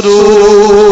شروع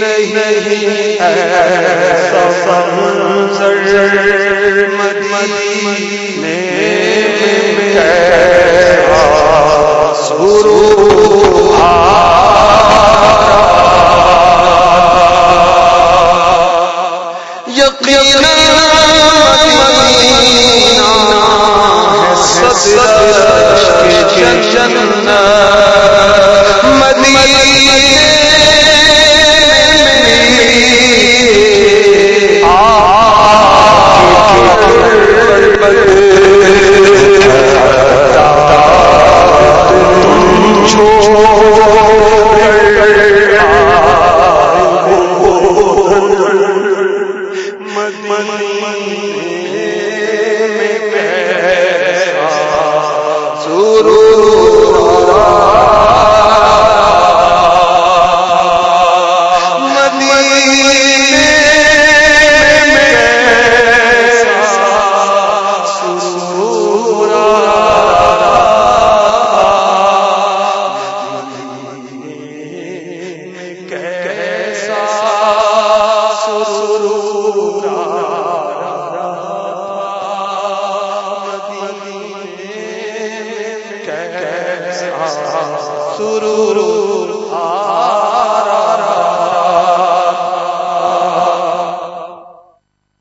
نہیں۔ ہے مدینے میں ہے سرور